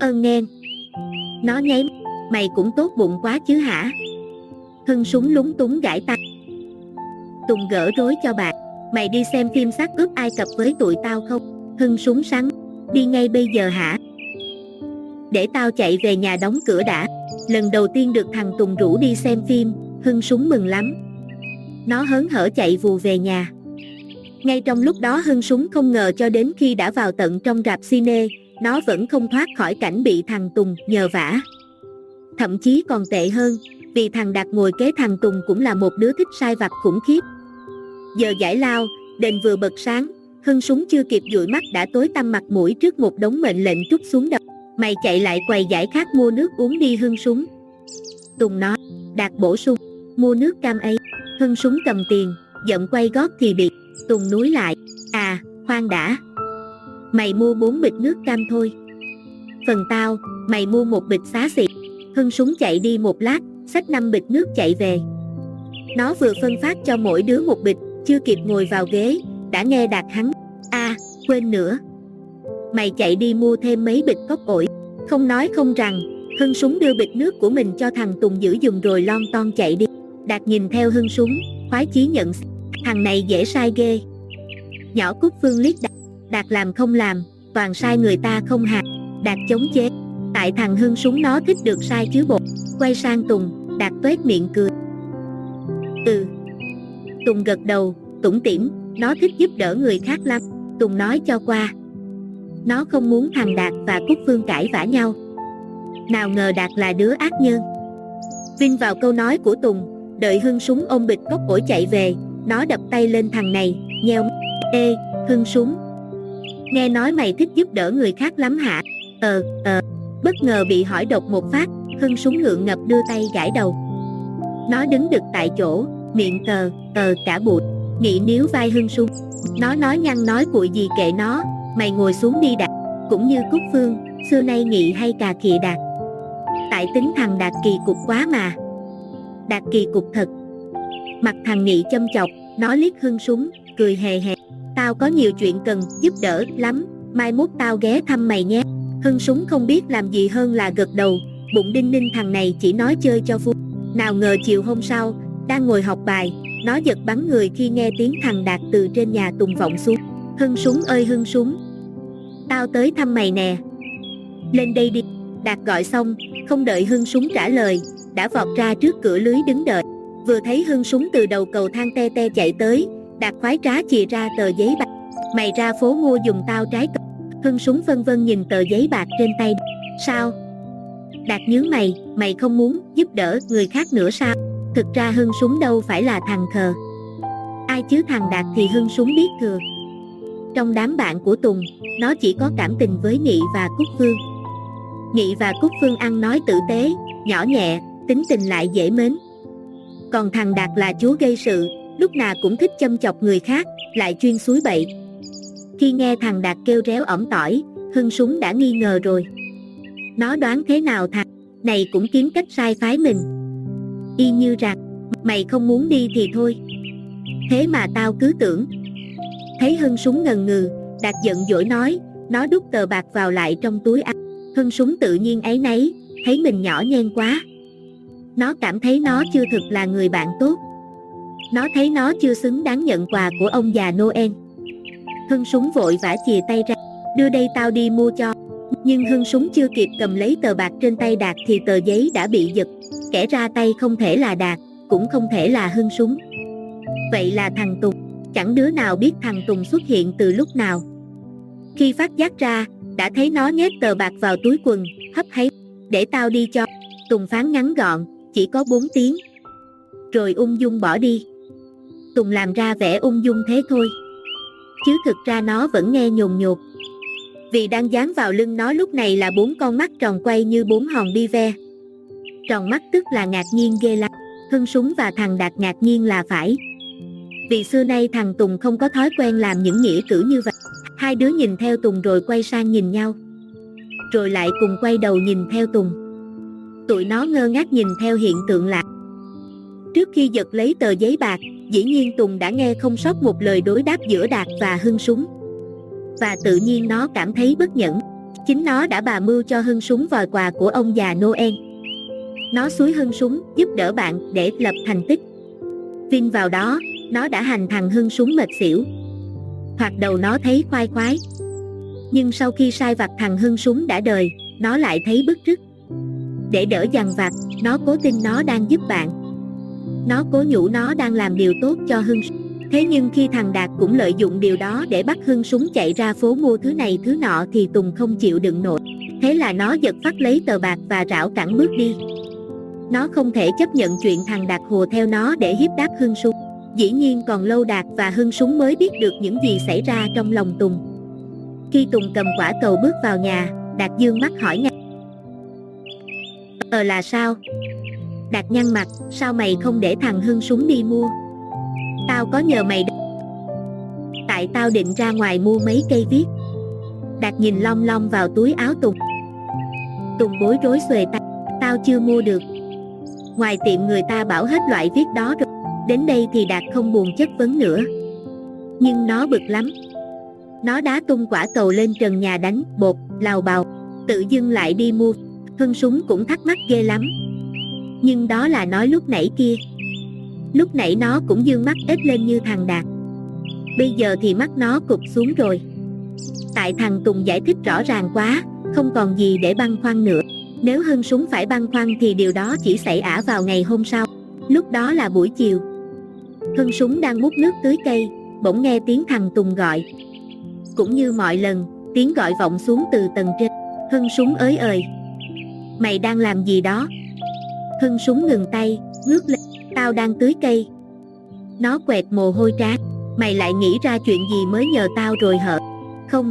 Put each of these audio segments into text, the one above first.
ơn nghe. Nó nháy, mày cũng tốt bụng quá chứ hả? Hưng súng lúng túng gãi tay. Tùng gỡ rối cho bạn, mày đi xem phim xác ướp Ai Cập với tụi tao không? Hưng súng sắn, đi ngay bây giờ hả? Để tao chạy về nhà đóng cửa đã. Lần đầu tiên được thằng Tùng rủ đi xem phim, Hưng súng mừng lắm. Nó hớn hở chạy vù về nhà. Ngay trong lúc đó Hưng súng không ngờ cho đến khi đã vào tận trong rạp cine, nó vẫn không thoát khỏi cảnh bị thằng Tùng nhờ vả. Thậm chí còn tệ hơn, vì thằng Đạt ngồi kế thằng Tùng cũng là một đứa thích sai vặt khủng khiếp. Giờ giải lao, Đền vừa bật sáng, Hưng súng chưa kịp dụi mắt đã tối tăm mặt mũi trước một đống mệnh lệnh trút xuống đầu. Mày chạy lại quầy giải khát mua nước uống đi Hưng súng. Tùng nói, Đạt bổ sung, mua nước cam ấy. Hưng súng cầm tiền, giận quay gót thì bị Tùng núi lại, à, khoan đã. Mày mua bốn bịch nước cam thôi. Phần tao, mày mua một bịch xá xịt. Hưng súng chạy đi một lát, xách năm bịch nước chạy về. Nó vừa phân phát cho mỗi đứa một bịch, chưa kịp ngồi vào ghế, đã nghe đạt hắn. a quên nữa. Mày chạy đi mua thêm mấy bịch cốc ổi. Không nói không rằng, Hưng súng đưa bịch nước của mình cho thằng Tùng giữ dùng rồi lon ton chạy đi. Đạt nhìn theo Hưng súng, khoái chí nhận Thằng này dễ sai ghê. Nhỏ Cúc Phương liếc Đạt, Đạt làm không làm, toàn sai người ta không hạt. Đạt chống chế. Tại thằng Hưng súng nó thích được sai chứ bột. Quay sang Tùng, Đạt tuét miệng cười. Ừ. Tùng gật đầu, tủm tỉm, nó thích giúp đỡ người khác lắm. Tùng nói cho qua. Nó không muốn thằng Đạt và Cúc Phương cãi vã nhau. Nào ngờ Đạt là đứa ác nhân. Vinh vào câu nói của Tùng, đợi Hưng súng ôm bịch cốc ổi chạy về, nó đập tay lên thằng này, nheo Ê, Hưng súng. Nghe nói mày thích giúp đỡ người khác lắm hả? Ờ, ờ. Bất ngờ bị hỏi đột một phát, Hưng súng ngượng ngập đưa tay gãi đầu. Nó đứng đực tại chỗ, miệng tờ, tờ cả bụt, nghĩ níu vai Hưng súng. Nó nói nhăn nói cụi gì kệ nó, mày ngồi xuống đi đạt. Cũng như Cúc Phương, xưa nay nghị hay cà kỳ đạt. Tại tính thằng đạt kỳ cục quá mà. Đạt kỳ cục thật. Mặt thằng nghị châm chọc, nó liếc Hưng súng, cười hề hề. Tao có nhiều chuyện cần giúp đỡ lắm, mai mốt tao ghé thăm mày nhé. Hưng súng không biết làm gì hơn là gật đầu, bụng đinh ninh thằng này chỉ nói chơi cho vui. Nào ngờ chiều hôm sau, đang ngồi học bài, nó giật bắn người khi nghe tiếng thằng Đạt từ trên nhà tùng vọng xuống. Hưng súng ơi hưng súng, tao tới thăm mày nè. Lên đây đi, Đạt gọi xong, không đợi hưng súng trả lời, đã vọt ra trước cửa lưới đứng đợi. Vừa thấy hưng súng từ đầu cầu thang te te chạy tới, Đạt khoái trá chìa ra tờ giấy bạc. Mày ra phố mua dùng tao trái cầu. Hưng súng vân vân nhìn tờ giấy bạc trên tay. Sao? Đạt nhướng mày, mày không muốn giúp đỡ người khác nữa sao? Thực ra Hưng súng đâu phải là thằng khờ. Ai chứ thằng Đạt thì Hưng súng biết thừa. Trong đám bạn của Tùng, nó chỉ có cảm tình với Nghị và Cúc Phương. Nghị và Cúc Phương ăn nói tử tế, nhỏ nhẹ, tính tình lại dễ mến. Còn thằng Đạt là chúa gây sự, lúc nào cũng thích châm chọc người khác, lại chuyên suối bậy. Khi nghe thằng Đạt kêu réo ẩm tỏi, Hưng súng đã nghi ngờ rồi. Nó đoán thế nào thằng này cũng kiếm cách sai phái mình. Y như rằng, mày không muốn đi thì thôi. Thế mà tao cứ tưởng. Thấy Hưng súng ngần ngừ, Đạt giận dỗi nói, nó đút tờ bạc vào lại trong túi ăn. Hưng súng tự nhiên ấy nấy, thấy mình nhỏ nhen quá. Nó cảm thấy nó chưa thực là người bạn tốt. Nó thấy nó chưa xứng đáng nhận quà của ông già Noel. Hưng súng vội vã chìa tay ra, đưa đây tao đi mua cho. Nhưng Hưng súng chưa kịp cầm lấy tờ bạc trên tay Đạt thì tờ giấy đã bị giật. Kẻ ra tay không thể là Đạt, cũng không thể là Hưng súng. Vậy là thằng Tùng, chẳng đứa nào biết thằng Tùng xuất hiện từ lúc nào. Khi phát giác ra, đã thấy nó nhét tờ bạc vào túi quần, hấp háy, để tao đi cho. Tùng phán ngắn gọn, chỉ có 4 tiếng. Rồi ung dung bỏ đi. Tùng làm ra vẻ ung dung thế thôi. Chứ thực ra nó vẫn nghe nhồn nhột. Vì đang dán vào lưng nó lúc này là bốn con mắt tròn quay như bốn hòn bi ve. Tròn mắt tức là ngạc nhiên ghê lắm. Hưng súng và thằng Đạt ngạc nhiên là phải. Vì xưa nay thằng Tùng không có thói quen làm những nghĩa cử như vậy. Hai đứa nhìn theo Tùng rồi quay sang nhìn nhau. Rồi lại cùng quay đầu nhìn theo Tùng. Tụi nó ngơ ngác nhìn theo hiện tượng lạ. Trước khi giật lấy tờ giấy bạc, dĩ nhiên Tùng đã nghe không sót một lời đối đáp giữa Đạt và Hưng Súng. Và tự nhiên nó cảm thấy bất nhẫn. Chính nó đã bà mưu cho Hưng súng vòi quà của ông già Noel. Nó suối Hưng súng giúp đỡ bạn để lập thành tích. Vin vào đó, nó đã hành thằng Hưng súng mệt xỉu. Hoặc đầu nó thấy khoai khoái. Nhưng sau khi sai vặt thằng Hưng súng đã đời, nó lại thấy bức rứt. Để đỡ dằn vặt, nó cố tin nó đang giúp bạn. Nó cố nhủ nó đang làm điều tốt cho Hưng Thế nhưng khi thằng Đạt cũng lợi dụng điều đó để bắt Hưng súng chạy ra phố mua thứ này thứ nọ thì Tùng không chịu đựng nổi. Thế là nó giật phát lấy tờ bạc và rảo cẳng bước đi. Nó không thể chấp nhận chuyện thằng Đạt hồ theo nó để hiếp đáp Hưng súng. Dĩ nhiên còn lâu Đạt và Hưng súng mới biết được những gì xảy ra trong lòng Tùng. Khi Tùng cầm quả cầu bước vào nhà, Đạt dương mắt hỏi ngay. Ờ là sao? Đạt nhăn mặt, sao mày không để thằng Hưng súng đi mua? Tao có nhờ mày Tại tao định ra ngoài mua mấy cây viết. Đạt nhìn long long vào túi áo Tùng. Tùng bối rối xuề tay Tao chưa mua được. Ngoài tiệm người ta bảo hết loại viết đó rồi Đến đây thì Đạt không buồn chất vấn nữa. Nhưng nó bực lắm. Nó đá tung quả cầu lên trần nhà đánh bột, lào bào Tự dưng lại đi mua. Hưng súng cũng thắc mắc ghê lắm. Nhưng đó là nói lúc nãy kia. Lúc nãy nó cũng dương mắt ếch lên như thằng Đạt. Bây giờ thì mắt nó cụp xuống rồi. Tại thằng Tùng giải thích rõ ràng quá, Không còn gì để băn khoăn nữa. Nếu Hưng súng phải băn khoăn thì điều đó chỉ xảy ả vào ngày hôm sau. Lúc đó là buổi chiều. Hưng súng đang múc nước tưới cây, Bỗng nghe tiếng thằng Tùng gọi. Cũng như mọi lần, Tiếng gọi vọng xuống từ tầng trên. Hưng súng ới ời. Mày đang làm gì đó? Hưng súng ngừng tay, Ngước lên, Tao đang tưới cây. Nó quẹt mồ hôi trá. Mày lại nghĩ ra chuyện gì mới nhờ tao rồi hở Không.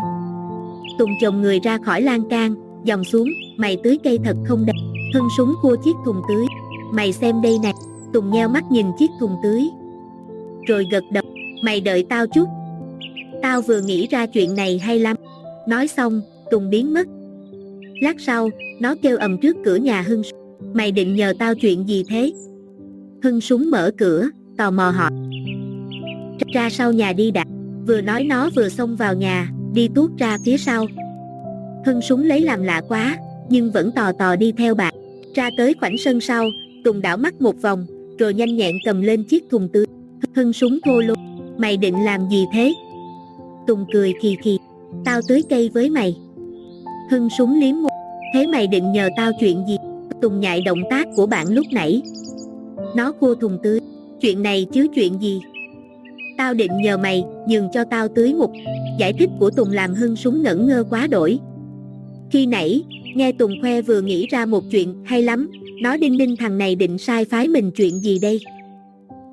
Tùng chồng người ra khỏi lan can, Dòng xuống, Mày tưới cây thật không đẹp. Hưng súng cua chiếc thùng tưới. Mày xem đây nè. Tùng nheo mắt nhìn chiếc thùng tưới. Rồi gật đầu. Mày đợi tao chút. Tao vừa nghĩ ra chuyện này hay lắm. Nói xong, Tùng biến mất. Lát sau, Nó kêu ầm trước cửa nhà Hưng Mày định nhờ tao chuyện gì thế Hưng súng mở cửa, tò mò hỏi. Ra sau nhà đi đã, vừa nói nó vừa xông vào nhà, đi tuốt ra phía sau. Hưng súng lấy làm lạ quá, nhưng vẫn tò tò đi theo bạn. Ra tới khoảnh sân sau, Tùng đảo mắt một vòng, rồi nhanh nhẹn cầm lên chiếc thùng tươi. Hưng súng thô lô, mày định làm gì thế? Tùng cười khì khì, tao tưới cây với mày. Hưng súng liếm môi, thế mày định nhờ tao chuyện gì? Tùng nhại động tác của bạn lúc nãy, nó cua thùng tưới Chuyện này chứ chuyện gì? Tao định nhờ mày nhường cho tao tưới một. Giải thích của Tùng làm Hưng súng ngẩn ngơ quá đổi. Khi nãy Nghe Tùng khoe vừa nghĩ ra một chuyện hay lắm. Nó đinh đinh thằng này định sai phái mình chuyện gì đây?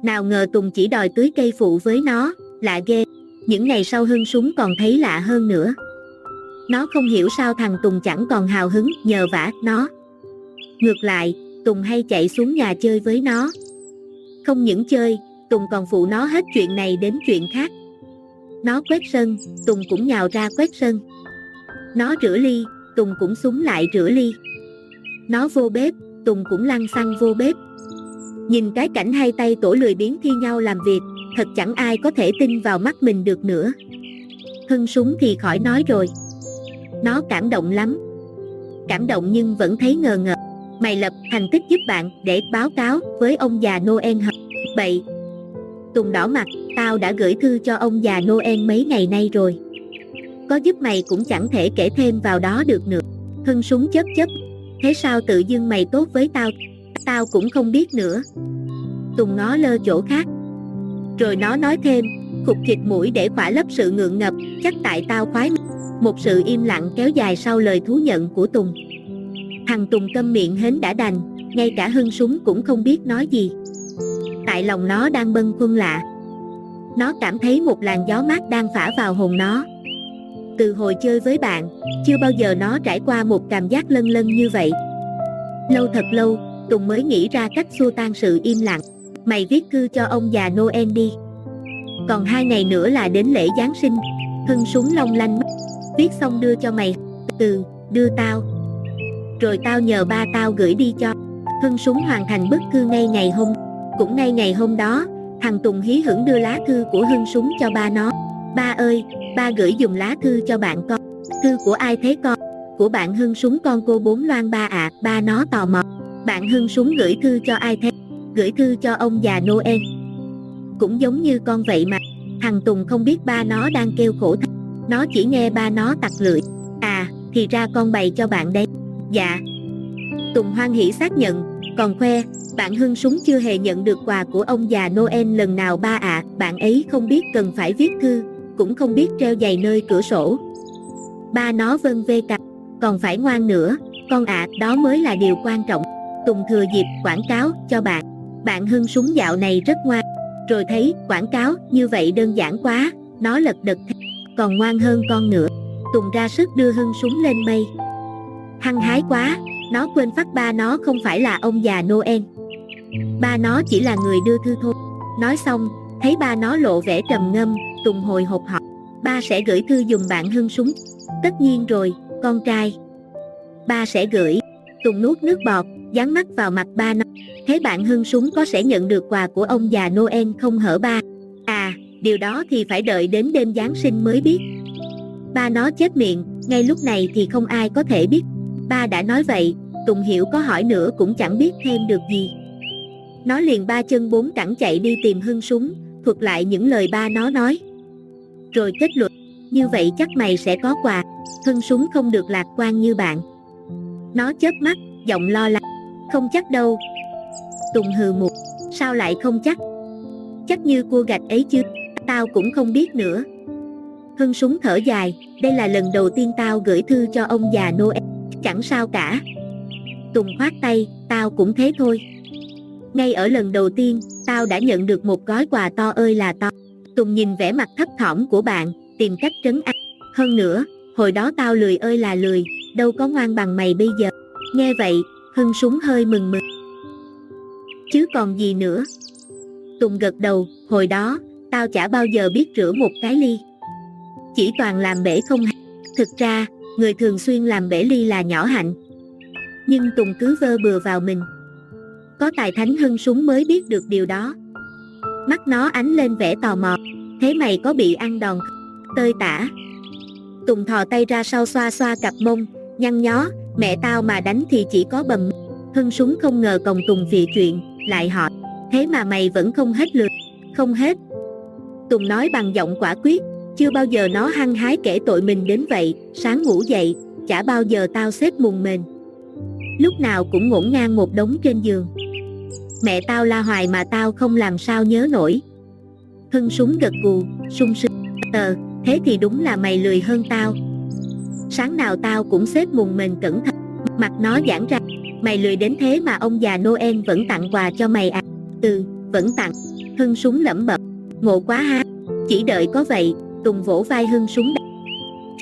Nào ngờ Tùng chỉ đòi tưới cây phụ với nó. Lạ ghê. Những ngày sau Hưng súng còn thấy lạ hơn nữa. Nó không hiểu sao thằng Tùng chẳng còn hào hứng nhờ vả nó. Ngược lại Tùng hay chạy xuống nhà chơi với nó. Không những chơi, Tùng còn phụ nó hết chuyện này đến chuyện khác. Nó quét sân, Tùng cũng nhào ra quét sân. Nó rửa ly, Tùng cũng súng lại rửa ly. Nó vô bếp, Tùng cũng lăn xăng vô bếp. Nhìn cái cảnh hai tay tổ lười biến thi nhau làm việc, thật chẳng ai có thể tin vào mắt mình được nữa. Hưng súng thì khỏi nói rồi. Nó cảm động lắm. Cảm động nhưng vẫn thấy ngờ ngợ mày lập thành tích giúp bạn để báo cáo với ông già Noel hả? bậy. Tùng đỏ mặt, tao đã gửi thư cho ông già Noel mấy ngày nay rồi. Có giúp mày cũng chẳng thể kể thêm vào đó được nữa. Hưng súng chớp chớp, thế sao tự dưng mày tốt với tao? Tao cũng không biết nữa. Tùng ngó lơ chỗ khác. Rồi nó nói thêm, khục thịt mũi để khỏa lấp sự ngượng ngập, chắc tại tao khoái Một sự im lặng kéo dài sau lời thú nhận của Tùng. Thằng Tùng câm miệng hến đã đành, ngay cả hưng súng cũng không biết nói gì. Tại lòng nó đang bâng khuâng lạ. Nó cảm thấy một làn gió mát đang phả vào hồn nó. Từ hồi chơi với bạn, chưa bao giờ nó trải qua một cảm giác lân lân như vậy. Lâu thật lâu, Tùng mới nghĩ ra cách xua tan sự im lặng. Mày viết thư cho ông già Noel đi. Còn hai ngày nữa là đến lễ Giáng sinh. Hưng súng long lanh Viết xong đưa cho mày. Từ, đưa tao, rồi tao nhờ ba tao gửi đi cho. Hưng súng hoàn thành bức thư ngay ngày hôm. Cũng ngay ngày hôm đó, thằng Tùng hí hửng đưa lá thư của Hưng súng cho ba nó. Ba ơi, ba gửi dùng lá thư cho bạn con. Thư của ai thế con? của bạn Hưng súng con cô bốn loan ba ạ, ba nó tò mò. Bạn Hưng súng gửi thư cho ai thế? Gửi thư cho ông già Noel. Cũng giống như con vậy mà, thằng Tùng không biết ba nó đang kêu khổ thật. Nó chỉ nghe ba nó tặc lưỡi. À, thì ra con bày cho bạn đây Dạ. Tùng hoan hỷ xác nhận, còn khoe, bạn Hưng súng chưa hề nhận được quà của ông già Noel lần nào ba ạ, bạn ấy không biết cần phải viết thư, cũng không biết treo giày nơi cửa sổ. Ba nó vân vê cặp, còn phải ngoan nữa, con ạ, đó mới là điều quan trọng. Tùng thừa dịp quảng cáo cho bạn. Bạn Hưng súng dạo này rất ngoan. Rồi thấy quảng cáo như vậy đơn giản quá, nó lật đật còn ngoan hơn con nữa. Tùng ra sức đưa Hưng súng lên mây. Hăng hái quá, nó quên phát ba nó không phải là ông già Noel. Ba nó chỉ là người đưa thư thôi. Nói xong, thấy ba nó lộ vẻ trầm ngâm, Tùng hồi hộp họ. Ba sẽ gửi thư dùng bạn Hưng súng. Tất nhiên rồi, con trai. Ba sẽ gửi. Tùng nuốt nước bọt, dán mắt vào mặt ba nó. Thế bạn Hưng súng có sẽ nhận được quà của ông già Noel không hở ba? À, điều đó thì phải đợi đến đêm Giáng sinh mới biết. Ba nó chết miệng, ngay lúc này thì không ai có thể biết. Ba đã nói vậy, Tùng Hiểu có hỏi nữa cũng chẳng biết thêm được gì. Nó liền ba chân bốn cẳng chạy đi tìm Hưng súng, thuật lại những lời ba nó nói. Rồi kết luận, như vậy chắc mày sẽ có quà, Hưng súng không được lạc quan như bạn. Nó chớp mắt, giọng lo lắng, không chắc đâu. Tùng hừ một, sao lại không chắc? Chắc như cua gạch ấy chứ, tao cũng không biết nữa. Hưng súng thở dài, đây là lần đầu tiên tao gửi thư cho ông già Noel, chẳng sao cả. Tùng khoát tay, tao cũng thế thôi. Ngay ở lần đầu tiên, tao đã nhận được một gói quà to ơi là to. Tùng nhìn vẻ mặt thấp thỏm của bạn, tìm cách trấn an. Hơn nữa, hồi đó tao lười ơi là lười, đâu có ngoan bằng mày bây giờ. Nghe vậy, Hưng súng hơi mừng mừng. Chứ còn gì nữa. Tùng gật đầu, hồi đó, tao chả bao giờ biết rửa một cái ly. Chỉ toàn làm bể không Thực ra, người thường xuyên làm bể ly là nhỏ hạnh. Nhưng Tùng cứ vơ bừa vào mình. Có tài thánh hưng súng mới biết được điều đó. Mắt nó ánh lên vẻ tò mò. Thế mày có bị ăn đòn tơi tả? Tùng thò tay ra sau xoa xoa cặp mông, nhăn nhó, mẹ tao mà đánh thì chỉ có bầm. Hưng súng không ngờ còng Tùng vì chuyện, lại hỏi, thế mà mày vẫn không hết lượt, không hết. Tùng nói bằng giọng quả quyết, chưa bao giờ nó hăng hái kể tội mình đến vậy, sáng ngủ dậy, chả bao giờ tao xếp mùng mền. Lúc nào cũng ngổn ngang một đống trên giường. Mẹ tao la hoài mà tao không làm sao nhớ nổi. Hưng súng gật gù, sung sướng. Ờ, thế thì đúng là mày lười hơn tao. Sáng nào tao cũng xếp mùng mền cẩn thận, mặt nó giãn ra. Mày lười đến thế mà ông già Noel vẫn tặng quà cho mày à? Ừ, vẫn tặng. Hưng súng lẩm bẩm. Ngộ quá ha. Chỉ đợi có vậy, Tùng vỗ vai Hưng súng đ...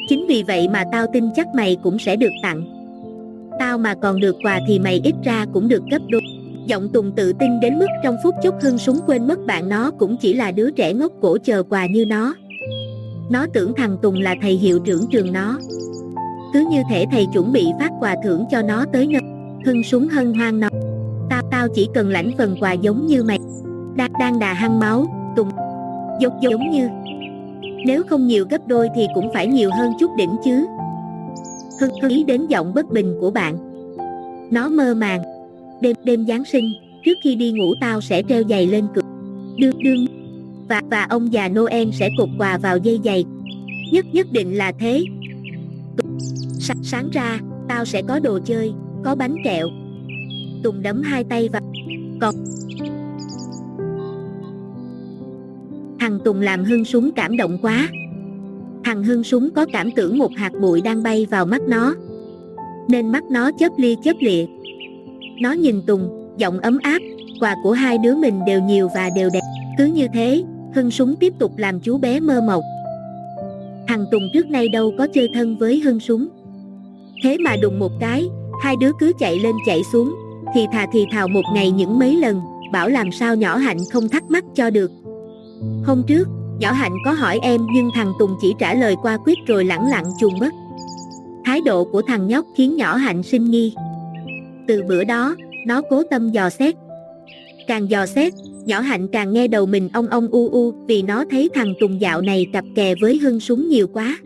Chính vì vậy mà tao tin chắc mày cũng sẽ được tặng. Tao mà còn được quà thì mày ít ra cũng được gấp đôi. Giọng Tùng tự tin đến mức trong phút chốc Hưng súng quên mất bạn nó cũng chỉ là đứa trẻ ngốc cổ chờ quà như nó. Nó tưởng thằng Tùng là thầy hiệu trưởng trường nó. Cứ như thể thầy chuẩn bị phát quà thưởng cho nó tới nơi. Hưng súng hân hoang nó. Tao tao chỉ cần lãnh phần quà giống như mày. Đang, đang đà hăng máu, Tùng. Giống giống như. Nếu không nhiều gấp đôi thì cũng phải nhiều hơn chút đỉnh chứ. Hưng ý đến giọng bất bình của bạn. Nó mơ màng. Đêm đêm Giáng sinh, trước khi đi ngủ tao sẽ treo giày lên cửa. Đương đương. Và và ông già Noel sẽ cột quà vào dây giày. Nhất nhất định là thế. Sáng, sáng ra, tao sẽ có đồ chơi, có bánh kẹo. Tùng đấm hai tay vào. Còn Thằng Tùng làm Hưng súng cảm động quá. Thằng Hưng súng có cảm tưởng một hạt bụi đang bay vào mắt nó. Nên mắt nó chớp lia chớp lịa. Nó nhìn Tùng, giọng ấm áp, quà của hai đứa mình đều nhiều và đều đẹp. Cứ như thế, Hưng súng tiếp tục làm chú bé mơ mộng. Thằng Tùng trước nay đâu có chơi thân với Hưng súng. Thế mà đùng một cái, hai đứa cứ chạy lên chạy xuống, thì thà thì thào một ngày những mấy lần, bảo làm sao nhỏ hạnh không thắc mắc cho được. Hôm trước, nhỏ hạnh có hỏi em nhưng thằng Tùng chỉ trả lời qua quyết rồi lẳng lặng chuồn mất. Thái độ của thằng nhóc khiến nhỏ hạnh sinh nghi. Từ bữa đó, nó cố tâm dò xét. Càng dò xét, nhỏ hạnh càng nghe đầu mình ong ong u u vì nó thấy thằng Tùng dạo này cặp kè với hưng súng nhiều quá.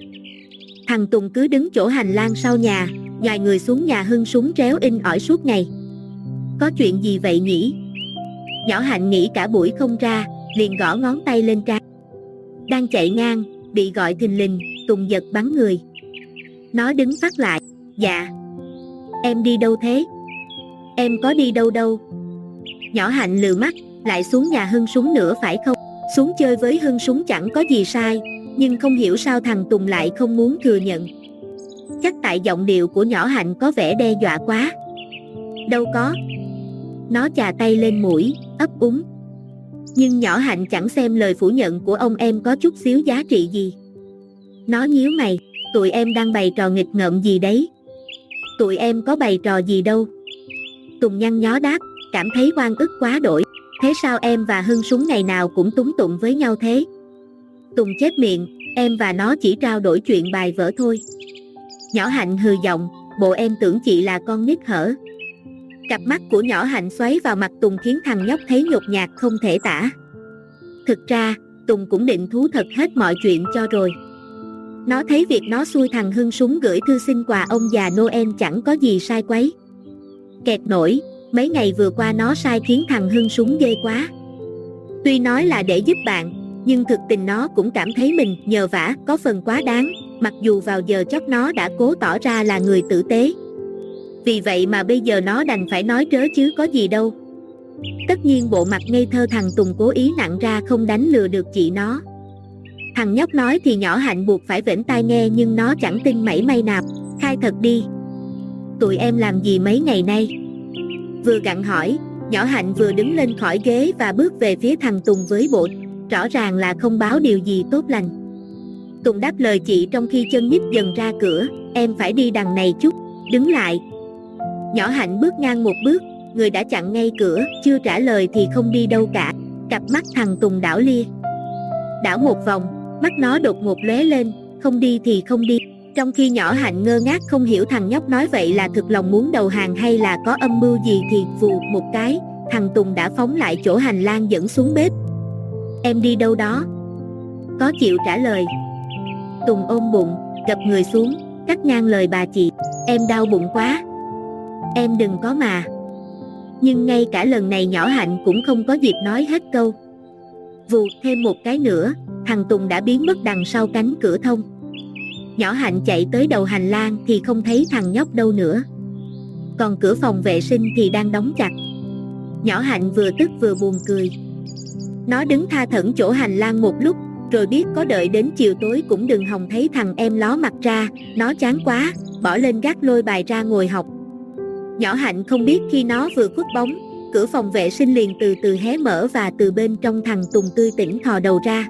Thằng Tùng cứ đứng chỗ hành lang sau nhà, dài người xuống nhà hưng súng réo in ỏi suốt ngày. Có chuyện gì vậy nhỉ? Nhỏ hạnh nghĩ cả buổi không ra, liền gõ ngón tay lên trán. Đang chạy ngang, bị gọi thình lình, Tùng giật bắn người. Nó đứng phát lại, dạ. Em đi đâu thế? Em có đi đâu đâu. Nhỏ hạnh lừa mắt, lại xuống nhà hưng súng nữa phải không? Xuống chơi với hưng súng chẳng có gì sai, nhưng không hiểu sao thằng Tùng lại không muốn thừa nhận. Chắc tại giọng điệu của nhỏ hạnh có vẻ đe dọa quá. Đâu có. Nó chà tay lên mũi, ấp úng. Nhưng nhỏ hạnh chẳng xem lời phủ nhận của ông em có chút xíu giá trị gì. Nó nhíu mày, tụi em đang bày trò nghịch ngợm gì đấy. Tụi em có bày trò gì đâu. Tùng nhăn nhó đáp, cảm thấy oan ức quá đổi. Thế sao em và Hưng súng ngày nào cũng túng tụng với nhau thế? Tùng chết miệng, em và nó chỉ trao đổi chuyện bài vở thôi. Nhỏ Hạnh hừ giọng, bộ em tưởng chị là con nít hở. Cặp mắt của nhỏ Hạnh xoáy vào mặt Tùng khiến thằng nhóc thấy nhột nhạt không thể tả. Thực ra, Tùng cũng định thú thật hết mọi chuyện cho rồi. Nó thấy việc nó xui thằng Hưng súng gửi thư xin quà ông già Noel chẳng có gì sai quấy. Kẹt nổi, mấy ngày vừa qua nó sai khiến thằng Hưng súng ghê quá. Tuy nói là để giúp bạn, nhưng thực tình nó cũng cảm thấy mình nhờ vả có phần quá đáng, mặc dù vào giờ chót nó đã cố tỏ ra là người tử tế. Vì vậy mà bây giờ nó đành phải nói trớ chứ có gì đâu. Tất nhiên bộ mặt ngây thơ thằng Tùng cố ý nặng ra không đánh lừa được chị nó. Thằng nhóc nói thì nhỏ hạnh buộc phải vểnh tai nghe nhưng nó chẳng tin mảy may nạp Khai thật đi. Tụi em làm gì mấy ngày nay? Vừa gặn hỏi, nhỏ hạnh vừa đứng lên khỏi ghế và bước về phía thằng Tùng với bộ rõ ràng là không báo điều gì tốt lành. Tùng đáp lời chị trong khi chân nhích dần ra cửa, em phải đi đằng này chút, đứng lại. Nhỏ hạnh bước ngang một bước, người đã chặn ngay cửa, chưa trả lời thì không đi đâu cả. Cặp mắt thằng Tùng đảo lia. Đảo một vòng, mắt nó đột ngột lóe lên, không đi thì không đi. Trong khi nhỏ hạnh ngơ ngác không hiểu thằng nhóc nói vậy là thực lòng muốn đầu hàng hay là có âm mưu gì thì vù một cái, thằng Tùng đã phóng lại chỗ hành lang dẫn xuống bếp. Em đi đâu đó? Có chịu trả lời. Tùng ôm bụng, gập người xuống, cắt ngang lời bà chị. Em đau bụng quá. Em đừng có mà. Nhưng ngay cả lần này nhỏ hạnh cũng không có dịp nói hết câu. Vù thêm một cái nữa, thằng Tùng đã biến mất đằng sau cánh cửa thông. Nhỏ hạnh chạy tới đầu hành lang thì không thấy thằng nhóc đâu nữa. Còn cửa phòng vệ sinh thì đang đóng chặt. Nhỏ hạnh vừa tức vừa buồn cười. Nó đứng tha thẩn chỗ hành lang một lúc, rồi biết có đợi đến chiều tối cũng đừng hòng thấy thằng em ló mặt ra, nó chán quá, bỏ lên gác lôi bài ra ngồi học. Nhỏ hạnh không biết khi nó vừa khuất bóng, cửa phòng vệ sinh liền từ từ hé mở và từ bên trong thằng Tùng tươi tỉnh thò đầu ra.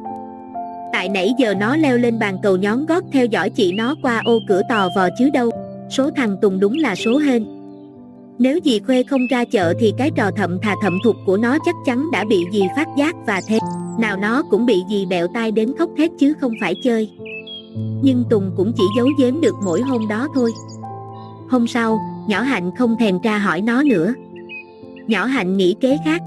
Tại nãy giờ nó leo lên bàn cầu nhón gót theo dõi chị nó qua ô cửa tò vò chứ đâu, số thằng Tùng đúng là số hên. Nếu dì Khuê không ra chợ thì cái trò thậm thà thậm thục của nó chắc chắn đã bị dì phát giác và thế nào nó cũng bị dì bẹo tai đến khóc thét chứ không phải chơi. Nhưng Tùng cũng chỉ giấu giếm được mỗi hôm đó thôi. Hôm sau, nhỏ Hạnh không thèm tra hỏi nó nữa. Nhỏ Hạnh nghĩ kế khác.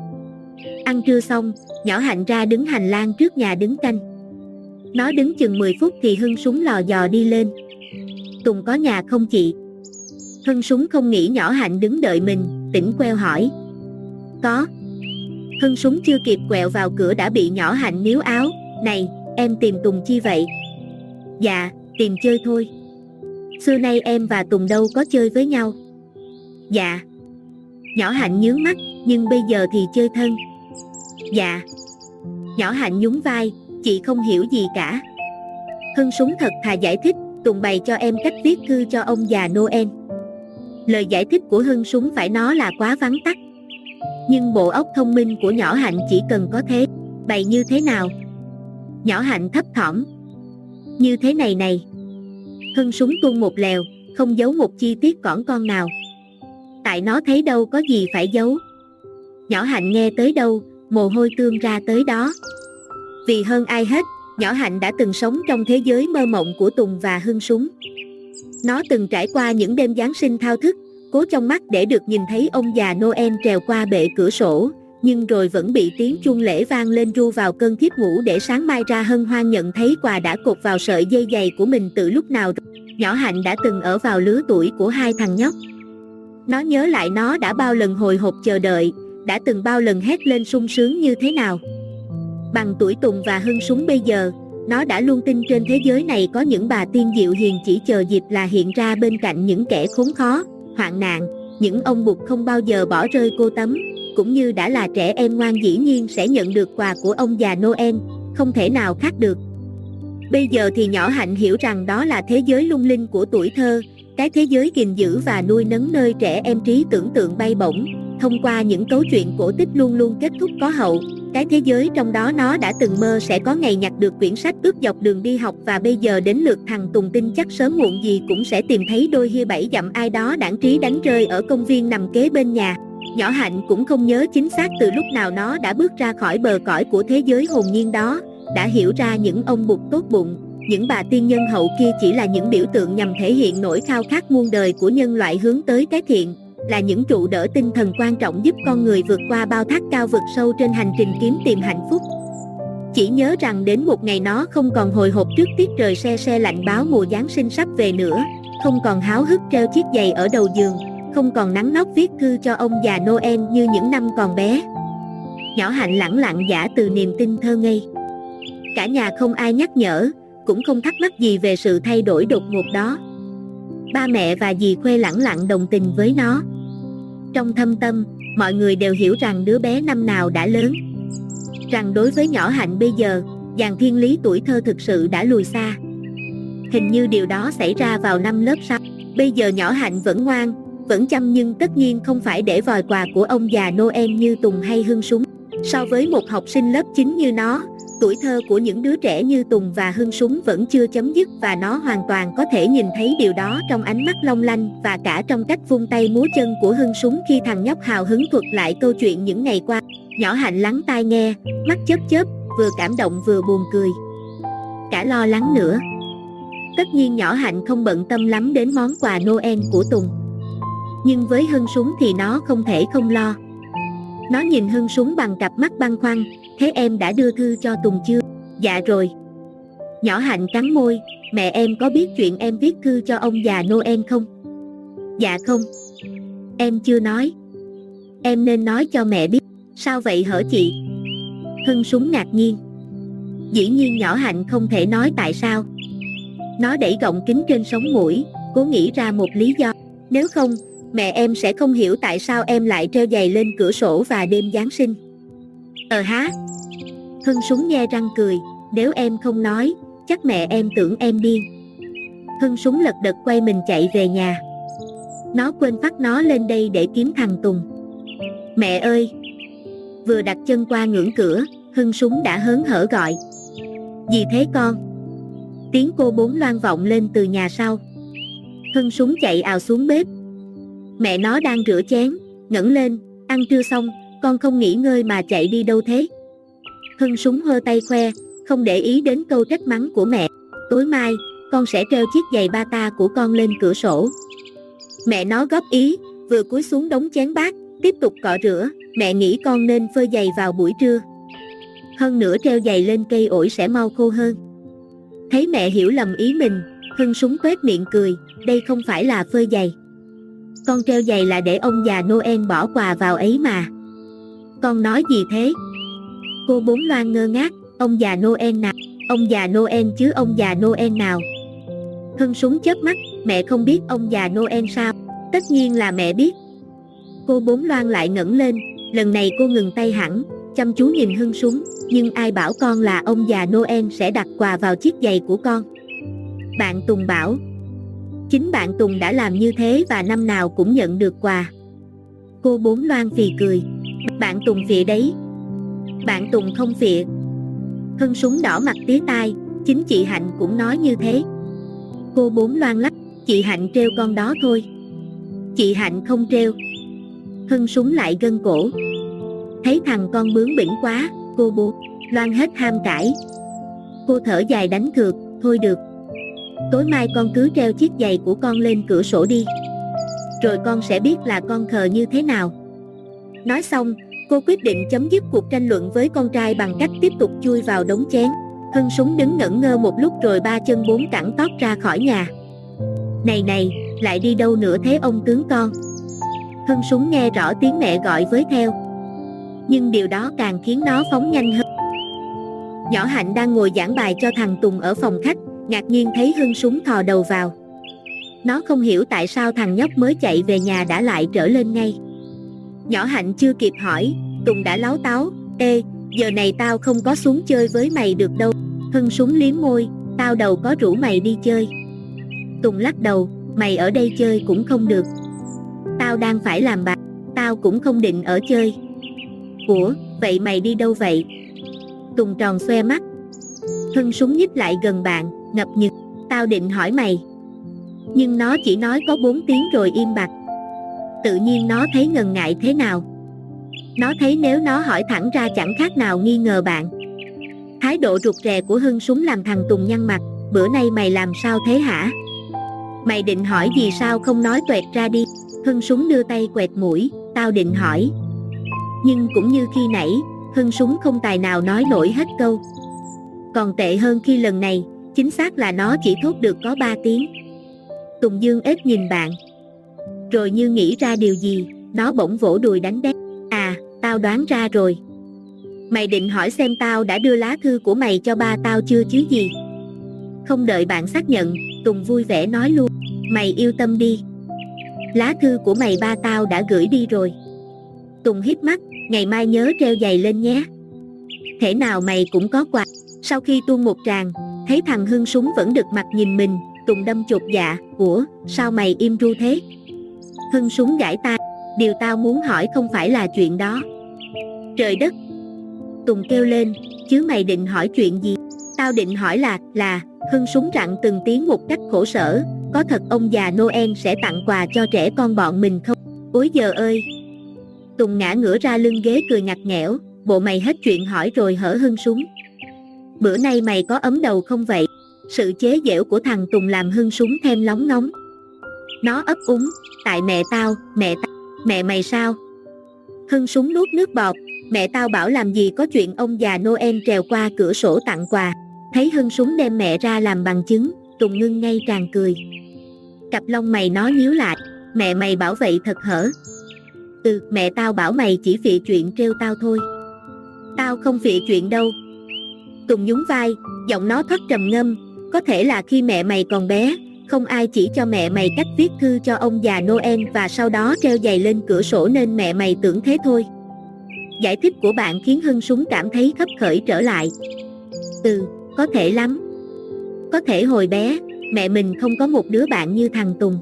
Ăn trưa xong, nhỏ Hạnh ra đứng hành lang trước nhà đứng canh. Nó đứng chừng 10 phút thì hưng súng lò dò đi lên. Tùng có nhà không chị? Hưng súng không nghĩ nhỏ hạnh đứng đợi mình, tỉnh queo hỏi. Có. Hưng súng chưa kịp quẹo vào cửa đã bị nhỏ hạnh níu áo. Này, em tìm Tùng chi vậy? Dạ, tìm chơi thôi. Xưa nay em và Tùng đâu có chơi với nhau. Dạ. Nhỏ hạnh nhướng mắt, nhưng bây giờ thì chơi thân. Dạ. Nhỏ hạnh nhún vai, chị không hiểu gì cả. Hưng súng thật thà giải thích, Tùng bày cho em cách viết thư cho ông già Noel. Lời giải thích của Hưng súng phải nó là quá vắn tắt. Nhưng bộ óc thông minh của nhỏ hạnh chỉ cần có thế, bày như thế nào? Nhỏ hạnh thấp thỏm. Như thế này này. Hưng súng tuôn một lèo, không giấu một chi tiết cỏn con nào. Tại nó thấy đâu có gì phải giấu. Nhỏ hạnh nghe tới đâu, mồ hôi tương ra tới đó. Vì hơn ai hết, nhỏ hạnh đã từng sống trong thế giới mơ mộng của Tùng và Hưng súng. Nó từng trải qua những đêm Giáng sinh thao thức, cố trong mắt để được nhìn thấy ông già Noel trèo qua bệ cửa sổ, nhưng rồi vẫn bị tiếng chuông lễ vang lên ru vào cơn thiếp ngủ để sáng mai ra hân hoan nhận thấy quà đã cột vào sợi dây giày của mình từ lúc nào. Nhỏ Hạnh đã từng ở vào lứa tuổi của hai thằng nhóc. Nó nhớ lại nó đã bao lần hồi hộp chờ đợi, đã từng bao lần hét lên sung sướng như thế nào. Bằng tuổi Tùng và Hưng Súng bây giờ, nó đã luôn tin trên thế giới này có những bà tiên diệu hiền chỉ chờ dịp là hiện ra bên cạnh những kẻ khốn khó, hoạn nạn, những ông bụt không bao giờ bỏ rơi cô tấm, cũng như đã là trẻ em ngoan dĩ nhiên sẽ nhận được quà của ông già Noel, không thể nào khác được. Bây giờ thì nhỏ hạnh hiểu rằng đó là thế giới lung linh của tuổi thơ, cái thế giới gìn giữ và nuôi nấng nơi trẻ em trí tưởng tượng bay bổng, thông qua những câu chuyện cổ tích luôn luôn kết thúc có hậu, cái thế giới trong đó nó đã từng mơ sẽ có ngày nhặt được quyển sách ước dọc đường đi học và bây giờ đến lượt thằng Tùng tin chắc sớm muộn gì cũng sẽ tìm thấy đôi hia bảy dặm ai đó đảng trí đánh rơi ở công viên nằm kế bên nhà. Nhỏ Hạnh cũng không nhớ chính xác từ lúc nào nó đã bước ra khỏi bờ cõi của thế giới hồn nhiên đó, đã hiểu ra những ông bụt tốt bụng, những bà tiên nhân hậu kia chỉ là những biểu tượng nhằm thể hiện nỗi khao khát muôn đời của nhân loại hướng tới cái thiện, là những trụ đỡ tinh thần quan trọng giúp con người vượt qua bao thác cao vực sâu trên hành trình kiếm tìm hạnh phúc. Chỉ nhớ rằng đến một ngày nó không còn hồi hộp trước tiết trời xe xe lạnh báo mùa Giáng sinh sắp về nữa, không còn háo hức treo chiếc giày ở đầu giường, không còn nắng nóc viết thư cho ông già Noel như những năm còn bé. Nhỏ hạnh lẳng lặng giả từ niềm tin thơ ngây. Cả nhà không ai nhắc nhở, cũng không thắc mắc gì về sự thay đổi đột ngột đó. Ba mẹ và dì Khuê lẳng lặng đồng tình với nó. Trong thâm tâm, mọi người đều hiểu rằng đứa bé năm nào đã lớn. Rằng đối với nhỏ hạnh bây giờ, dàn thiên lý tuổi thơ thực sự đã lùi xa. Hình như điều đó xảy ra vào năm lớp 6. Bây giờ nhỏ hạnh vẫn ngoan, vẫn chăm nhưng tất nhiên không phải để vòi quà của ông già Noel như Tùng hay Hưng Súng. So với một học sinh lớp 9 như nó, tuổi thơ của những đứa trẻ như Tùng và Hưng Súng vẫn chưa chấm dứt và nó hoàn toàn có thể nhìn thấy điều đó trong ánh mắt long lanh và cả trong cách vung tay múa chân của Hưng Súng khi thằng nhóc hào hứng thuật lại câu chuyện những ngày qua. Nhỏ Hạnh lắng tai nghe, mắt chớp chớp, vừa cảm động vừa buồn cười. Cả lo lắng nữa. Tất nhiên nhỏ Hạnh không bận tâm lắm đến món quà Noel của Tùng. Nhưng với Hưng Súng thì nó không thể không lo. Nó nhìn Hưng Súng bằng cặp mắt băng khoăn, thế em đã đưa thư cho Tùng chưa? Dạ rồi. Nhỏ Hạnh cắn môi, mẹ em có biết chuyện em viết thư cho ông già Noel không? Dạ không. Em chưa nói. Em nên nói cho mẹ biết. Sao vậy hở chị? Hưng súng ngạc nhiên. Dĩ nhiên nhỏ Hạnh không thể nói tại sao. Nó đẩy gọng kính trên sống mũi, cố nghĩ ra một lý do. Nếu không, mẹ em sẽ không hiểu tại sao em lại treo giày lên cửa sổ và đêm Giáng sinh. Ờ há. Hưng súng nghe răng cười, nếu em không nói, chắc mẹ em tưởng em điên. Hưng súng lật đật quay mình chạy về nhà. Nó quên phát nó lên đây để kiếm thằng Tùng. Mẹ ơi! Vừa đặt chân qua ngưỡng cửa, Hưng súng đã hớn hở gọi. Gì thế con? Tiếng cô bốn loan vọng lên từ nhà sau. Hưng súng chạy ào xuống bếp. Mẹ nó đang rửa chén, ngẩng lên, ăn trưa xong, con không nghỉ ngơi mà chạy đi đâu thế? Hưng súng hơ tay khoe, không để ý đến câu trách mắng của mẹ. Tối mai, con sẽ treo chiếc giày bata của con lên cửa sổ. Mẹ nó góp ý, vừa cúi xuống đống chén bát, tiếp tục cọ rửa, mẹ nghĩ con nên phơi giày vào buổi trưa. Hơn nữa treo giày lên cây ổi sẽ mau khô hơn. Thấy mẹ hiểu lầm ý mình, Hưng súng quét miệng cười, đây không phải là phơi giày. Con treo giày là để ông già Noel bỏ quà vào ấy mà. Con nói gì thế? Cô bốn loan ngơ ngác, ông già Noel nào? Ông già Noel chứ ông già Noel nào? Hưng súng chớp mắt, mẹ không biết ông già Noel sao? Tất nhiên là mẹ biết. Cô bốn loan lại ngẩng lên, lần này cô ngừng tay hẳn, chăm chú nhìn Hưng súng, nhưng ai bảo con là ông già Noel sẽ đặt quà vào chiếc giày của con? Bạn Tùng bảo. Chính bạn Tùng đã làm như thế và năm nào cũng nhận được quà. Cô bốn loan phì cười. Bạn Tùng phịa đấy. Bạn Tùng không phịa. Hân súng đỏ mặt tía tai, chính chị Hạnh cũng nói như thế. Cô bốn loan lắc, chị Hạnh treo con đó thôi. Chị Hạnh không treo. Hân súng lại gân cổ. Thấy thằng con bướng bỉnh quá, cô bốn, loan hết ham cãi. Cô thở dài đánh cược, thôi được. Tối mai con cứ treo chiếc giày của con lên cửa sổ đi. Rồi con sẽ biết là con khờ như thế nào. Nói xong, Cô quyết định chấm dứt cuộc tranh luận với con trai bằng cách tiếp tục chui vào đống chén. Hưng súng đứng ngẩn ngơ một lúc rồi ba chân bốn cẳng tót ra khỏi nhà. Này này, lại đi đâu nữa thế ông tướng con? Hưng súng nghe rõ tiếng mẹ gọi với theo. Nhưng điều đó càng khiến nó phóng nhanh hơn. Nhỏ Hạnh đang ngồi giảng bài cho thằng Tùng ở phòng khách, ngạc nhiên thấy Hưng súng thò đầu vào. Nó không hiểu tại sao thằng nhóc mới chạy về nhà đã lại trở lên ngay. Nhỏ Hạnh chưa kịp hỏi, Tùng đã láo táo, Ê, giờ này tao không có xuống chơi với mày được đâu. Hưng súng liếm môi, tao đầu có rủ mày đi chơi. Tùng lắc đầu, mày ở đây chơi cũng không được. Tao đang phải làm bạc, tao cũng không định ở chơi. Ủa, vậy mày đi đâu vậy? Tùng tròn xoe mắt. Hưng súng nhích lại gần bạn, ngập nhực, tao định hỏi mày. Nhưng nó chỉ nói có 4 tiếng rồi im bặt. Tự nhiên nó thấy ngần ngại thế nào. Nó thấy nếu nó hỏi thẳng ra chẳng khác nào nghi ngờ bạn. Thái độ rụt rè của Hưng súng làm thằng Tùng nhăn mặt, bữa nay mày làm sao thế hả? Mày định hỏi gì sao không nói tuệt ra đi Hưng súng đưa tay quẹt mũi Tao định hỏi Nhưng cũng như khi nãy Hưng súng không tài nào nói nổi hết câu Còn tệ hơn khi lần này Chính xác là nó chỉ thốt được có 3 tiếng. Tùng Dương ếch nhìn bạn. Rồi như nghĩ ra điều gì Nó bỗng vỗ đùi đánh đét. À, tao đoán ra rồi. Mày định hỏi xem tao đã đưa lá thư của mày cho ba tao chưa chứ gì. Không đợi bạn xác nhận Tùng vui vẻ nói luôn. Mày yêu tâm đi. Lá thư của mày ba tao đã gửi đi rồi. Tùng hít mắt Ngày mai nhớ treo giày lên nhé. Thể nào mày cũng có quà. Sau khi tuôn một tràng Thấy thằng Hưng súng vẫn được mặt nhìn mình Tùng đâm chột dạ Ủa sao mày im ru thế Hưng súng gãi ta Điều tao muốn hỏi không phải là chuyện đó Trời đất Tùng kêu lên Chứ mày định hỏi chuyện gì Tao định hỏi là Là Hưng súng rặn từng tiếng một cách khổ sở, có thật ông già Noel sẽ tặng quà cho trẻ con bọn mình không? Ôi giờ ơi! Tùng ngã ngửa ra lưng ghế cười ngặt nghẽo, bộ mày hết chuyện hỏi rồi hở Hưng súng. Bữa nay mày có ấm đầu không vậy? Sự chế giễu của thằng Tùng làm Hưng súng thêm lóng ngóng. Nó ấp úng, tại mẹ tao, mẹ tao, mẹ mày sao? Hưng súng nuốt nước bọt, mẹ tao bảo làm gì có chuyện ông già Noel trèo qua cửa sổ tặng quà. Thấy Hưng súng đem mẹ ra làm bằng chứng, Tùng ngưng ngay tràn cười. Cặp lông mày nó nhíu lại, mẹ mày bảo vậy thật hở? Ừ, mẹ tao bảo mày chỉ vì chuyện trêu tao thôi. Tao không vì chuyện đâu. Tùng nhún vai, giọng nó thoát trầm ngâm, có thể là khi mẹ mày còn bé, không ai chỉ cho mẹ mày cách viết thư cho ông già Noel và sau đó treo giày lên cửa sổ nên mẹ mày tưởng thế thôi. Giải thích của bạn khiến Hưng Súng cảm thấy khấp khởi trở lại. Ừ, có thể lắm. Có thể hồi bé, mẹ mình không có một đứa bạn như thằng Tùng.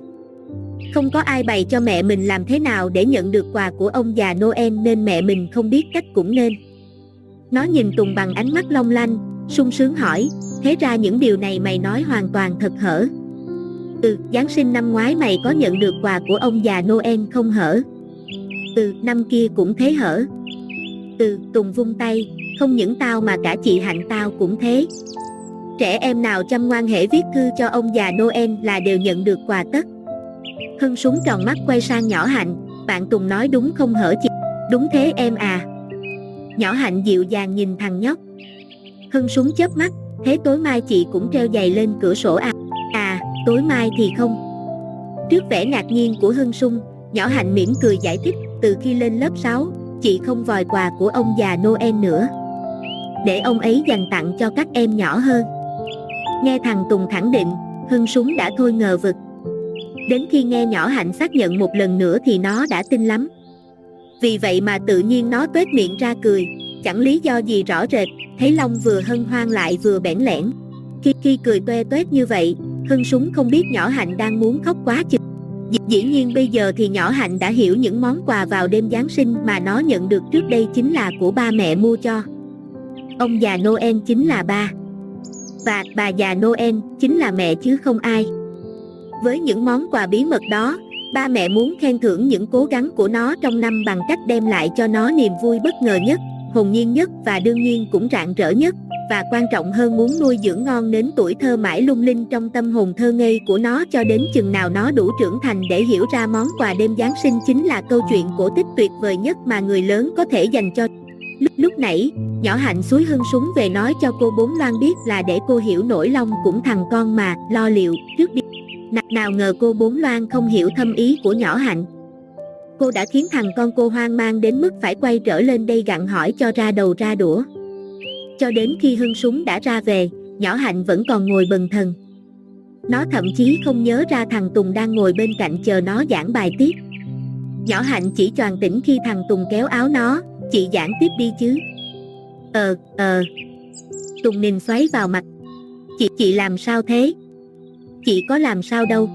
Không có ai bày cho mẹ mình làm thế nào để nhận được quà của ông già Noel nên mẹ mình không biết cách cũng nên. Nó nhìn Tùng bằng ánh mắt long lanh, sung sướng hỏi, thế ra những điều này mày nói hoàn toàn thật hở. Ừ, Giáng sinh năm ngoái mày có nhận được quà của ông già Noel không hở? Ừ, năm kia cũng thế hở. Ừ, Tùng vung tay, không những tao mà cả chị Hạnh tao cũng thế. Trẻ em nào chăm ngoan hệ viết thư cho ông già Noel là đều nhận được quà tất. Hưng súng tròn mắt quay sang nhỏ Hạnh, bạn Tùng nói đúng không hở chị? Đúng thế em à. Nhỏ Hạnh dịu dàng nhìn thằng nhóc. Hưng súng chớp mắt, thế tối mai chị cũng treo giày lên cửa sổ à? À, tối mai thì không. Trước vẻ ngạc nhiên của Hưng Sung, nhỏ Hạnh mỉm cười giải thích, từ khi lên lớp 6, chị không vòi quà của ông già Noel nữa để ông ấy dành tặng cho các em nhỏ hơn. Nghe thằng Tùng khẳng định, Hưng súng đã thôi ngờ vực. Đến khi nghe nhỏ Hạnh xác nhận một lần nữa thì nó đã tin lắm. Vì vậy mà tự nhiên nó tuét miệng ra cười, chẳng lý do gì rõ rệt, thấy Long vừa hân hoan lại vừa bẽn lẽn. Khi khi cười toe toét như vậy, Hưng súng không biết nhỏ Hạnh đang muốn khóc quá chừng. Dĩ nhiên bây giờ thì nhỏ Hạnh đã hiểu những món quà vào đêm Giáng sinh mà nó nhận được trước đây chính là của ba mẹ mua cho. Ông già Noel chính là ba. Và bà già Noel chính là mẹ chứ không ai. Với những món quà bí mật đó, ba mẹ muốn khen thưởng những cố gắng của nó trong năm bằng cách đem lại cho nó niềm vui bất ngờ nhất, hồn nhiên nhất và đương nhiên cũng rạng rỡ nhất. và quan trọng hơn muốn nuôi dưỡng ngon đến tuổi thơ mãi lung linh trong tâm hồn thơ ngây của nó cho đến chừng nào nó đủ trưởng thành để hiểu ra món quà đêm Giáng sinh chính là câu chuyện cổ tích tuyệt vời nhất mà người lớn có thể dành cho Lúc, lúc nãy, nhỏ hạnh suối hưng súng về nói cho cô bốn loan biết là để cô hiểu nỗi lòng cũng thằng con mà, lo liệu, trước đi. Nào ngờ cô bốn loan không hiểu thâm ý của nhỏ hạnh. Cô đã khiến thằng con cô hoang mang đến mức phải quay trở lên đây gặn hỏi cho ra đầu ra đũa. Cho đến khi hưng súng đã ra về, nhỏ hạnh vẫn còn ngồi bần thần. Nó thậm chí không nhớ ra thằng Tùng đang ngồi bên cạnh chờ nó giảng bài tiếp. Nhỏ hạnh chỉ choàng tỉnh khi thằng Tùng kéo áo nó, chị giảng tiếp đi chứ. Ờ, ờ. Tùng nhìn xoáy vào mặt. Chị, chị làm sao thế? Chị có làm sao đâu.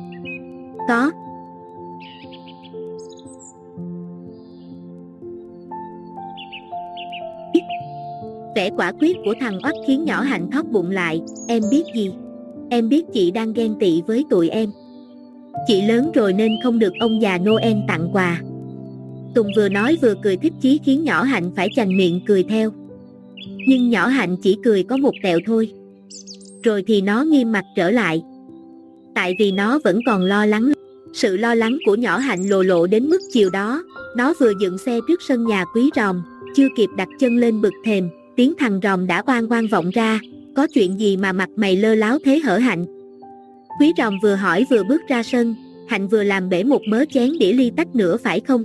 Có. Vẻ quả quyết của thằng oắt khiến nhỏ hạnh thóp bụng lại, em biết gì? Em biết chị đang ghen tị với tụi em. Chị lớn rồi nên không được ông già Noel tặng quà. Tùng vừa nói vừa cười thích chí khiến nhỏ hạnh phải chành miệng cười theo. Nhưng nhỏ hạnh chỉ cười có một tẹo thôi. Rồi thì nó nghiêm mặt trở lại. Tại vì nó vẫn còn lo lắng. Sự lo lắng của nhỏ hạnh lộ lộ đến mức chiều đó, nó vừa dựng xe trước sân nhà quý ròm, chưa kịp đặt chân lên bực thềm, tiếng thằng ròm đã oan oan vọng ra, có chuyện gì mà mặt mày lơ láo thế hở hạnh. Quý ròm vừa hỏi vừa bước ra sân, hạnh vừa làm bể một mớ chén đĩa ly tách nữa phải không?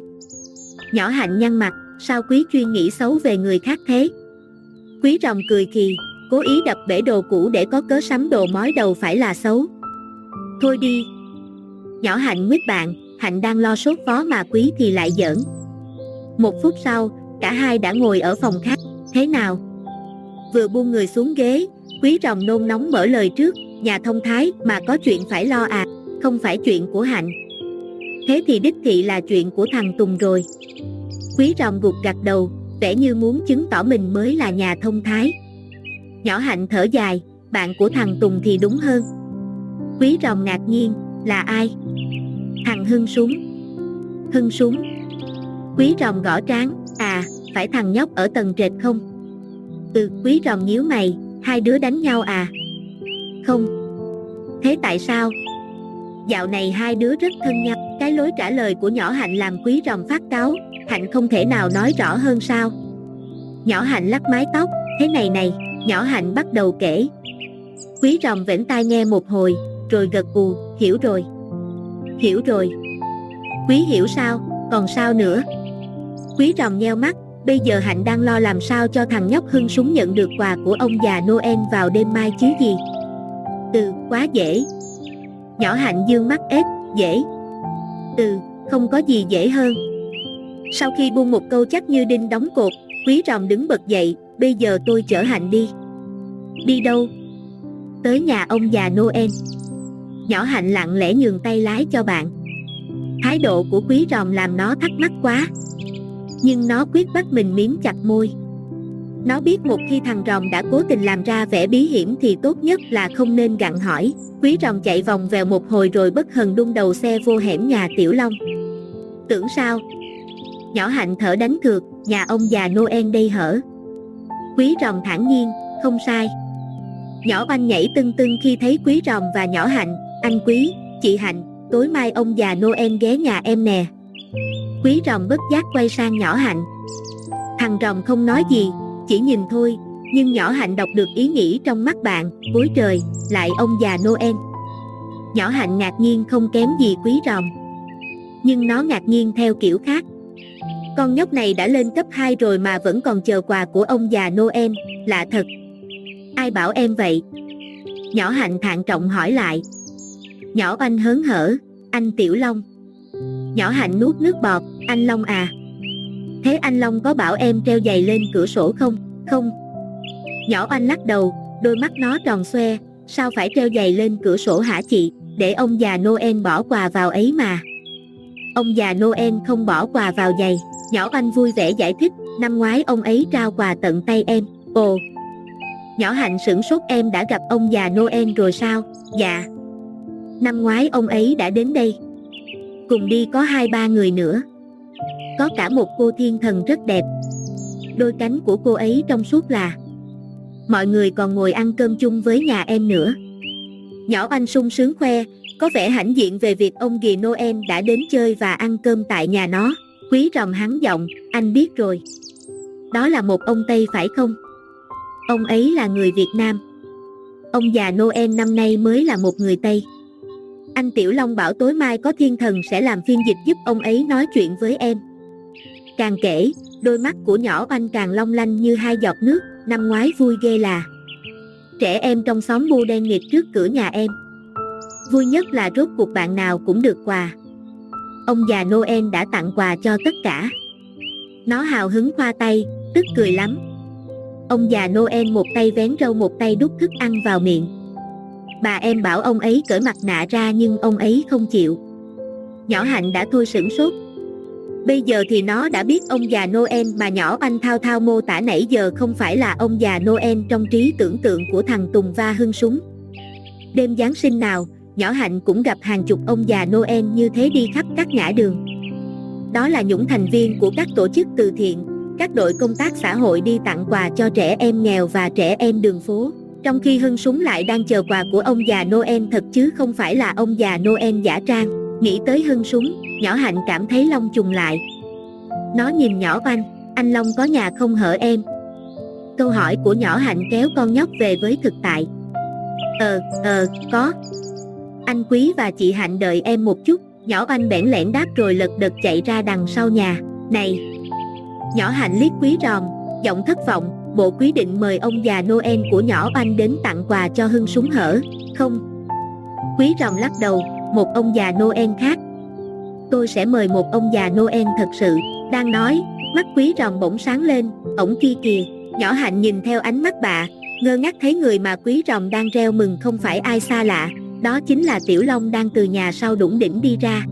Nhỏ hạnh nhăn mặt, sao quý chuyên nghĩ xấu về người khác thế? Quý ròm cười kỳ, cố ý đập bể đồ cũ để có cớ sắm đồ mói đầu phải là xấu. Thôi đi. Nhỏ hạnh nguyết bạn, hạnh đang lo sốt phó mà quý thì lại giỡn. Một phút sau, cả hai đã ngồi ở phòng khác, thế nào? Vừa buông người xuống ghế, quý rồng nôn nóng mở lời trước, nhà thông thái mà có chuyện phải lo à, không phải chuyện của hạnh. Thế thì đích thị là chuyện của thằng Tùng rồi. Quý rồng gục gặt đầu, vẻ như muốn chứng tỏ mình mới là nhà thông thái. Nhỏ hạnh thở dài, bạn của thằng Tùng thì đúng hơn. Quý rồng ngạc nhiên, là ai? Thằng Hưng súng. Hưng súng. Quý rồng gõ trán, à, phải thằng nhóc ở tầng trệt không? Ừ, quý rồng nhíu mày, hai đứa đánh nhau à? Không. Thế tại sao? Dạo này hai đứa rất thân nhau. Cái lối trả lời của nhỏ Hạnh làm quý rồng phát cáo, Hạnh không thể nào nói rõ hơn sao. Nhỏ Hạnh lắc mái tóc, thế này này, nhỏ Hạnh bắt đầu kể. Quý rồng vĩnh tai nghe một hồi, rồi gật gù, hiểu rồi. Hiểu rồi. Quý hiểu sao, còn sao nữa? Quý ròng nheo mắt, bây giờ Hạnh đang lo làm sao cho thằng nhóc hưng súng nhận được quà của ông già Noel vào đêm mai chứ gì. Ừ, quá dễ. Nhỏ Hạnh dương mắt ếch, dễ. Ừ, không có gì dễ hơn. Sau khi buông một câu chắc như đinh đóng cột, quý ròm đứng bật dậy, bây giờ tôi chở hạnh đi. Đi đâu? Tới nhà ông già Noel. Nhỏ hạnh lặng lẽ nhường tay lái cho bạn. Thái độ của quý ròm làm nó thắc mắc quá. Nhưng nó quyết bắt mình miếm chặt môi. Nó biết một khi thằng ròm đã cố tình làm ra vẻ bí hiểm thì tốt nhất là không nên gặn hỏi. Quý ròm chạy vòng vèo một hồi rồi bất hần đung đầu xe vô hẻm nhà Tiểu Long. Tưởng sao? Nhỏ hạnh thở đánh cược, nhà ông già Noel đây hở. Quý ròm thản nhiên, không sai. Nhỏ oanh nhảy tưng tưng khi thấy quý ròm và nhỏ hạnh, anh quý, chị hạnh, tối mai ông già Noel ghé nhà em nè. Quý rồng bất giác quay sang nhỏ hạnh. Thằng rồng không nói gì, chỉ nhìn thôi, nhưng nhỏ hạnh đọc được ý nghĩ trong mắt bạn, cuối trời, lại ông già Noel. Nhỏ hạnh ngạc nhiên không kém gì quý rồng. Nhưng nó ngạc nhiên theo kiểu khác. Con nhóc này đã lên cấp 2 rồi mà vẫn còn chờ quà của ông già Noel, lạ thật. Ai bảo em vậy? Nhỏ hạnh thản trọng hỏi lại. Nhỏ anh hớn hở, anh Tiểu Long. Nhỏ hạnh nuốt nước bọt, anh Long à. Thế anh Long có bảo em treo giày lên cửa sổ không? Không, Nhỏ anh lắc đầu, đôi mắt nó tròn xoe, sao phải treo giày lên cửa sổ hả chị, để ông già Noel bỏ quà vào ấy mà. Ông già Noel không bỏ quà vào giày, nhỏ anh vui vẻ giải thích, năm ngoái ông ấy trao quà tận tay em, ồ. Nhỏ hạnh sửng sốt em đã gặp ông già Noel rồi sao, dạ. Năm ngoái ông ấy đã đến đây. Cùng đi có hai ba người nữa. Có cả một cô thiên thần rất đẹp. Đôi cánh của cô ấy trong suốt là mọi người còn ngồi ăn cơm chung với nhà em nữa. Nhỏ anh sung sướng khoe, có vẻ hãnh diện về việc ông Ghi Noel đã đến chơi và ăn cơm tại nhà nó. Quý rầm hắn giọng, anh biết rồi. Đó là một ông Tây phải không? Ông ấy là người Việt Nam. Ông già Noel năm nay mới là một người Tây. Anh Tiểu Long bảo tối mai có thiên thần sẽ làm phiên dịch giúp ông ấy nói chuyện với em. Càng kể, đôi mắt của nhỏ anh càng long lanh như hai giọt nước, năm ngoái vui ghê là. Trẻ em trong xóm bu đen nghịch trước cửa nhà em. Vui nhất là rốt cuộc bạn nào cũng được quà. Ông già Noel đã tặng quà cho tất cả. Nó hào hứng khoa tay, tức cười lắm. Ông già Noel một tay vén râu một tay đút thức ăn vào miệng. Bà em bảo ông ấy cởi mặt nạ ra nhưng ông ấy không chịu. Nhỏ Hạnh đã thôi sửng sốt. Bây giờ thì nó đã biết ông già Noel mà nhỏ anh thao thao mô tả nãy giờ không phải là ông già Noel trong trí tưởng tượng của thằng Tùng va hưng súng. Đêm Giáng sinh nào, nhỏ Hạnh cũng gặp hàng chục ông già Noel như thế đi khắp các ngã đường. Đó là những thành viên của các tổ chức từ thiện, các đội công tác xã hội đi tặng quà cho trẻ em nghèo và trẻ em đường phố. Trong khi Hưng Súng lại đang chờ quà của ông già Noel thật chứ không phải là ông già Noel giả trang. Nghĩ tới Hưng Súng, nhỏ Hạnh cảm thấy Long trùng lại. Nó nhìn nhỏ oanh, anh Long có nhà không hở em? Câu hỏi của nhỏ Hạnh kéo con nhóc về với thực tại. Ờ, ờ, có. Anh Quý và chị Hạnh đợi em một chút, nhỏ Anh bẽn lẽn đáp rồi lật đật chạy ra đằng sau nhà. Này! Nhỏ Hạnh liếc Quý ròm, giọng thất vọng, bộ quý định mời ông già Noel của nhỏ anh đến tặng quà cho Hưng súng hở, không? Quý rồng lắc đầu, một ông già Noel khác. Tôi sẽ mời một ông già Noel thật sự, đang nói, mắt quý rồng bỗng sáng lên, ổng kia kìa, nhỏ hạnh nhìn theo ánh mắt bà, ngơ ngác thấy người mà quý rồng đang reo mừng không phải ai xa lạ, đó chính là Tiểu Long đang từ nhà sau đủng đỉnh đi ra.